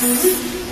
Mm-hmm.